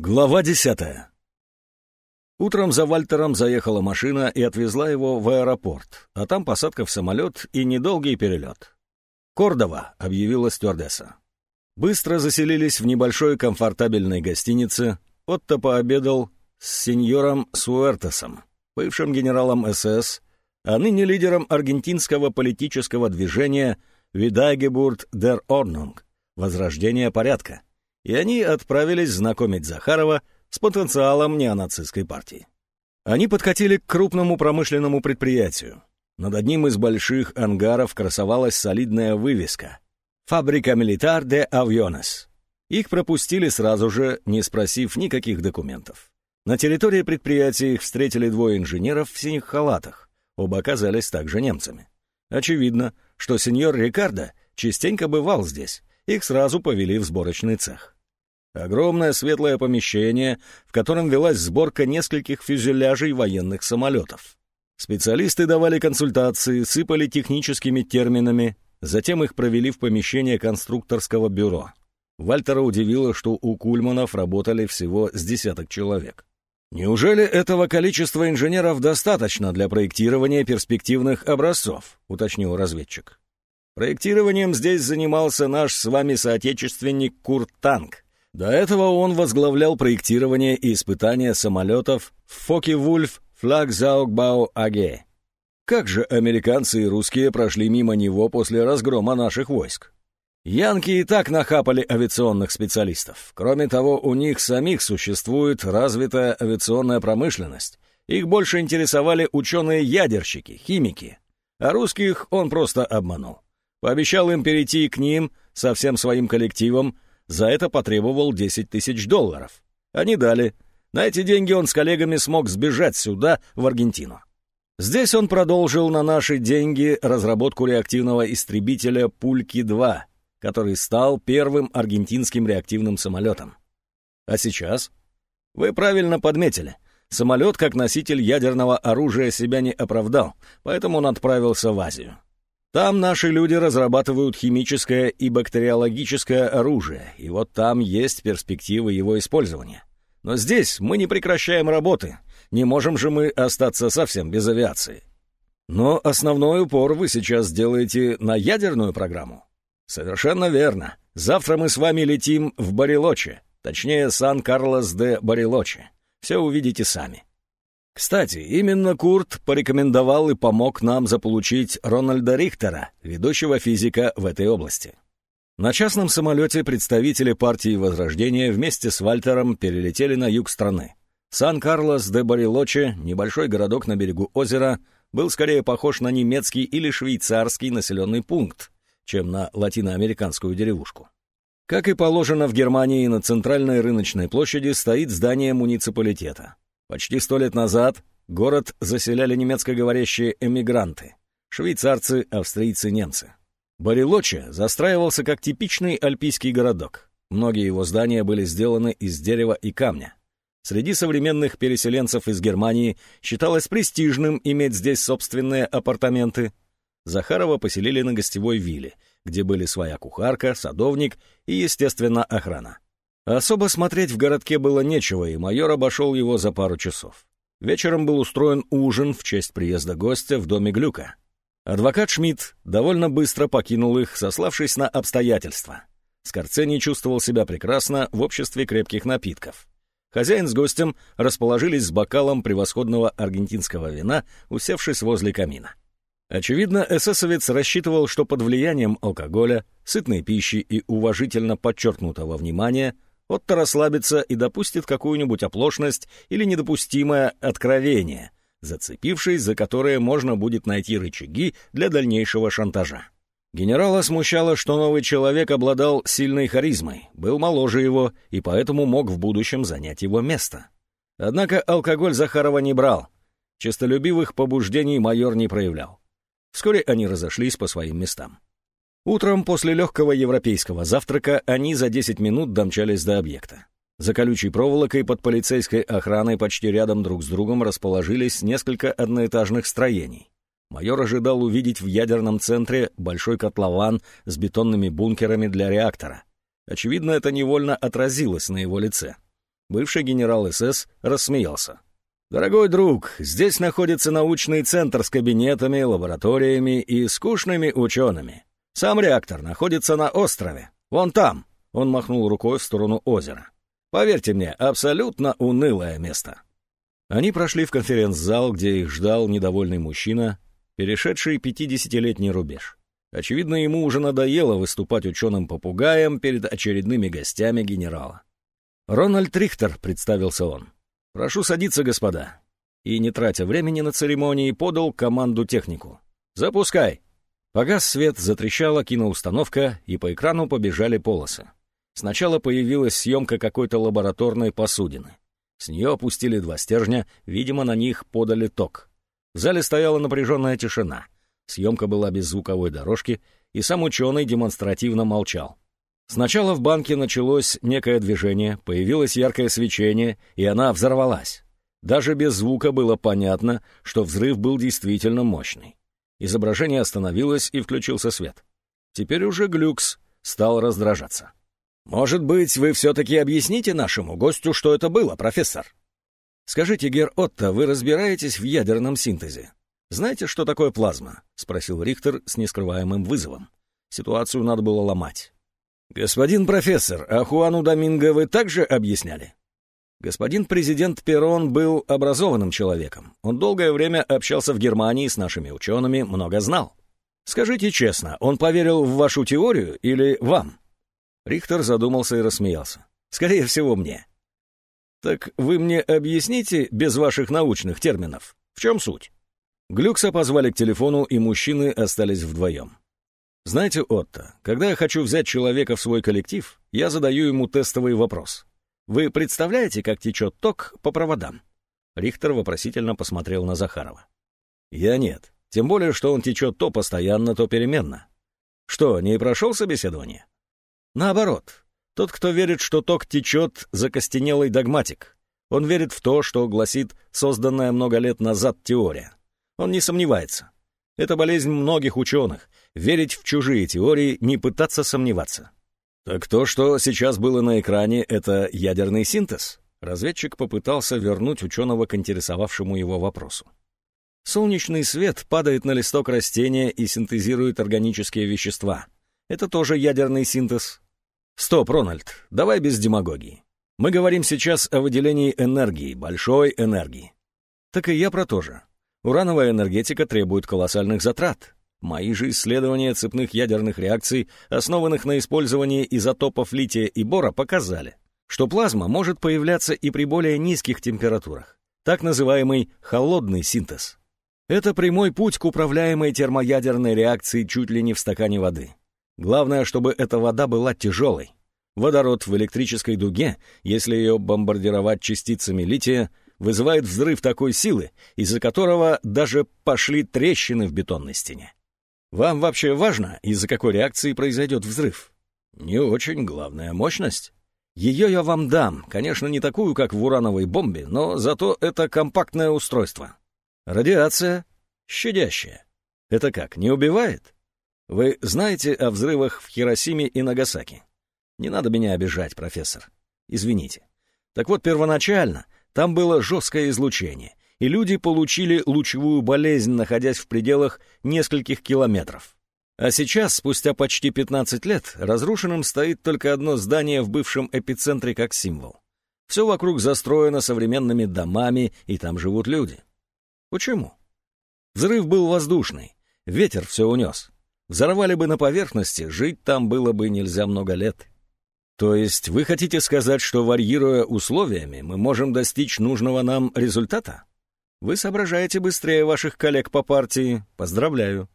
Глава десятая. Утром за Вальтером заехала машина и отвезла его в аэропорт, а там посадка в самолет и недолгий перелет. «Кордова», — объявила стюардесса. Быстро заселились в небольшой комфортабельной гостинице. Отто пообедал с сеньором Суэртесом, бывшим генералом СС, а ныне лидером аргентинского политического движения «Видагебурт дер Орнунг» — «Возрождение порядка», и они отправились знакомить Захарова с потенциалом неонацистской партии. Они подкатили к крупному промышленному предприятию. Над одним из больших ангаров красовалась солидная вывеска «Фабрика Милитар де Авионес». Их пропустили сразу же, не спросив никаких документов. На территории предприятия их встретили двое инженеров в синих халатах. Оба оказались также немцами. Очевидно, что сеньор Рикардо частенько бывал здесь. Их сразу повели в сборочный цех. Огромное светлое помещение, в котором велась сборка нескольких фюзеляжей военных самолетов. Специалисты давали консультации, сыпали техническими терминами, затем их провели в помещение конструкторского бюро. Вальтера удивило, что у Кульманов работали всего с десяток человек. «Неужели этого количества инженеров достаточно для проектирования перспективных образцов?» — уточнил разведчик. «Проектированием здесь занимался наш с вами соотечественник Курт Танк. До этого он возглавлял проектирование и испытания самолетов в Фоке-Вульф Флагзаугбау АГ. Как же американцы и русские прошли мимо него после разгрома наших войск? Янки и так нахапали авиационных специалистов. Кроме того, у них самих существует развитая авиационная промышленность. Их больше интересовали ученые-ядерщики, химики. А русских он просто обманул. Пообещал им перейти к ним со всем своим коллективом, за это потребовал 10 тысяч долларов. Они дали. На эти деньги он с коллегами смог сбежать сюда, в Аргентину. Здесь он продолжил на наши деньги разработку реактивного истребителя «Пульки-2», который стал первым аргентинским реактивным самолетом. А сейчас? Вы правильно подметили. Самолет как носитель ядерного оружия себя не оправдал, поэтому он отправился в Азию. Там наши люди разрабатывают химическое и бактериологическое оружие, и вот там есть перспективы его использования. Но здесь мы не прекращаем работы. Не можем же мы остаться совсем без авиации. Но основной упор вы сейчас делаете на ядерную программу. Совершенно верно. Завтра мы с вами летим в Барилоче, точнее Сан-Карлос де Барилоче. Все увидите сами. Кстати, именно Курт порекомендовал и помог нам заполучить Рональда Рихтера, ведущего физика в этой области. На частном самолете представители партии Возрождения вместе с Вальтером перелетели на юг страны. Сан-Карлос де Барилоче, небольшой городок на берегу озера, был скорее похож на немецкий или швейцарский населенный пункт, чем на латиноамериканскую деревушку. Как и положено в Германии, на центральной рыночной площади стоит здание муниципалитета. Почти сто лет назад город заселяли немецкоговорящие эмигранты — швейцарцы, австрийцы, немцы. Барилоче застраивался как типичный альпийский городок. Многие его здания были сделаны из дерева и камня. Среди современных переселенцев из Германии считалось престижным иметь здесь собственные апартаменты. Захарова поселили на гостевой вилле, где были своя кухарка, садовник и, естественно, охрана. Особо смотреть в городке было нечего, и майор обошел его за пару часов. Вечером был устроен ужин в честь приезда гостя в доме Глюка. Адвокат Шмидт довольно быстро покинул их, сославшись на обстоятельства. Скорцени чувствовал себя прекрасно в обществе крепких напитков. Хозяин с гостем расположились с бокалом превосходного аргентинского вина, усевшись возле камина. Очевидно, эсэсовец рассчитывал, что под влиянием алкоголя, сытной пищи и уважительно подчеркнутого внимания Отто расслабится и допустит какую-нибудь оплошность или недопустимое откровение, зацепившись за которое можно будет найти рычаги для дальнейшего шантажа. Генерала смущало, что новый человек обладал сильной харизмой, был моложе его и поэтому мог в будущем занять его место. Однако алкоголь Захарова не брал, честолюбивых побуждений майор не проявлял. Вскоре они разошлись по своим местам. Утром после легкого европейского завтрака они за 10 минут домчались до объекта. За колючей проволокой под полицейской охраной почти рядом друг с другом расположились несколько одноэтажных строений. Майор ожидал увидеть в ядерном центре большой котлован с бетонными бункерами для реактора. Очевидно, это невольно отразилось на его лице. Бывший генерал СС рассмеялся. «Дорогой друг, здесь находится научный центр с кабинетами, лабораториями и скучными учеными. Сам реактор находится на острове. Вон там!» Он махнул рукой в сторону озера. «Поверьте мне, абсолютно унылое место». Они прошли в конференц-зал, где их ждал недовольный мужчина, перешедший пятидесятилетний рубеж. Очевидно, ему уже надоело выступать ученым-попугаем перед очередными гостями генерала. «Рональд Рихтер», — представился он. «Прошу садиться, господа». И, не тратя времени на церемонии, подал команду технику. «Запускай!» Погас свет, затрещала киноустановка, и по экрану побежали полосы. Сначала появилась съемка какой-то лабораторной посудины. С нее опустили два стержня, видимо, на них подали ток. В зале стояла напряженная тишина. Съемка была без звуковой дорожки, и сам ученый демонстративно молчал. Сначала в банке началось некое движение, появилось яркое свечение, и она взорвалась. Даже без звука было понятно, что взрыв был действительно мощный. Изображение остановилось, и включился свет. Теперь уже Глюкс стал раздражаться. «Может быть, вы все-таки объясните нашему гостю, что это было, профессор?» «Скажите, Гер Отто, вы разбираетесь в ядерном синтезе? Знаете, что такое плазма?» — спросил Рихтер с нескрываемым вызовом. Ситуацию надо было ломать. «Господин профессор, а Хуану Доминго вы также объясняли?» Господин президент Перрон был образованным человеком. Он долгое время общался в Германии с нашими учеными, много знал. Скажите честно, он поверил в вашу теорию или вам? Рихтер задумался и рассмеялся. Скорее всего, мне. Так вы мне объясните без ваших научных терминов, в чем суть? Глюкса позвали к телефону, и мужчины остались вдвоем. Знаете, Отто, когда я хочу взять человека в свой коллектив, я задаю ему тестовый вопрос. Вы представляете, как течет ток по проводам? Рихтер вопросительно посмотрел на Захарова. Я нет. Тем более, что он течет то постоянно, то переменно. Что, не прошел собеседование? Наоборот. Тот, кто верит, что ток течет, закостенелый догматик. Он верит в то, что гласит созданная много лет назад теория. Он не сомневается. Это болезнь многих ученых — верить в чужие теории, не пытаться сомневаться. Так то, что сейчас было на экране, это ядерный синтез? Разведчик попытался вернуть ученого к интересовавшему его вопросу. Солнечный свет падает на листок растения и синтезирует органические вещества. Это тоже ядерный синтез. Стоп, Рональд, давай без демагогии. Мы говорим сейчас о выделении энергии, большой энергии. Так и я про то же. Урановая энергетика требует колоссальных затрат. Мои же исследования цепных ядерных реакций, основанных на использовании изотопов лития и бора, показали, что плазма может появляться и при более низких температурах, так называемый холодный синтез. Это прямой путь к управляемой термоядерной реакции чуть ли не в стакане воды. Главное, чтобы эта вода была тяжелой. Водород в электрической дуге, если ее бомбардировать частицами лития, вызывает взрыв такой силы, из-за которого даже пошли трещины в бетонной стене. Вам вообще важно, из-за какой реакции произойдет взрыв? Не очень, главная мощность. Ее я вам дам, конечно, не такую, как в урановой бомбе, но зато это компактное устройство. Радиация щадящая. Это как, не убивает? Вы знаете о взрывах в Хиросиме и Нагасаки? Не надо меня обижать, профессор. Извините. Так вот, первоначально там было жесткое излучение, и люди получили лучевую болезнь, находясь в пределах нескольких километров. А сейчас, спустя почти 15 лет, разрушенным стоит только одно здание в бывшем эпицентре как символ. Все вокруг застроено современными домами, и там живут люди. Почему? Взрыв был воздушный, ветер все унес. Взорвали бы на поверхности, жить там было бы нельзя много лет. То есть вы хотите сказать, что варьируя условиями, мы можем достичь нужного нам результата? Вы соображаете быстрее ваших коллег по партии. Поздравляю.